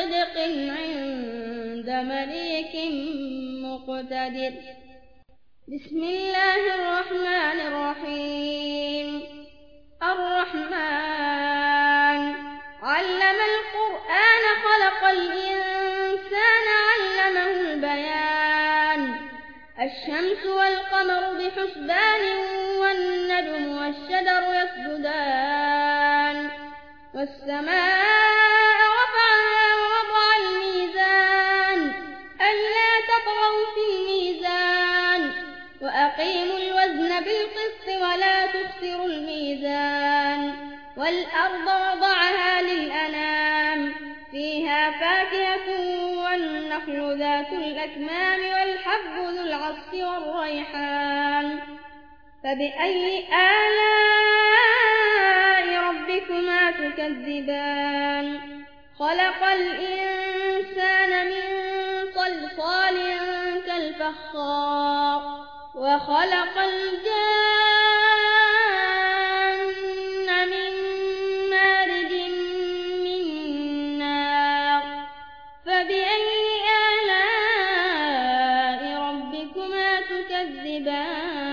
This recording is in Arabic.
صدق عند مليك مقتدر. بسم الله الرحمن الرحيم. الرحمن. علم القرآن خلق الإنسان علمه البيان. الشمس والقمر بحسبان والنجم والشجر يسجدان. والسماء وأقيموا الوزن بالقسط ولا تخسروا الميزان والأرض وضعها للأنام فيها فاكهة والنخل ذات الأكمام والحب ذو العصف والريحان فبأي آلاء ربكما تكذبان؟ خلق الإنسان من صلصال كالفخار وخلق الجن من مارد من نار. فبأي آلاء ربكما تكذبان؟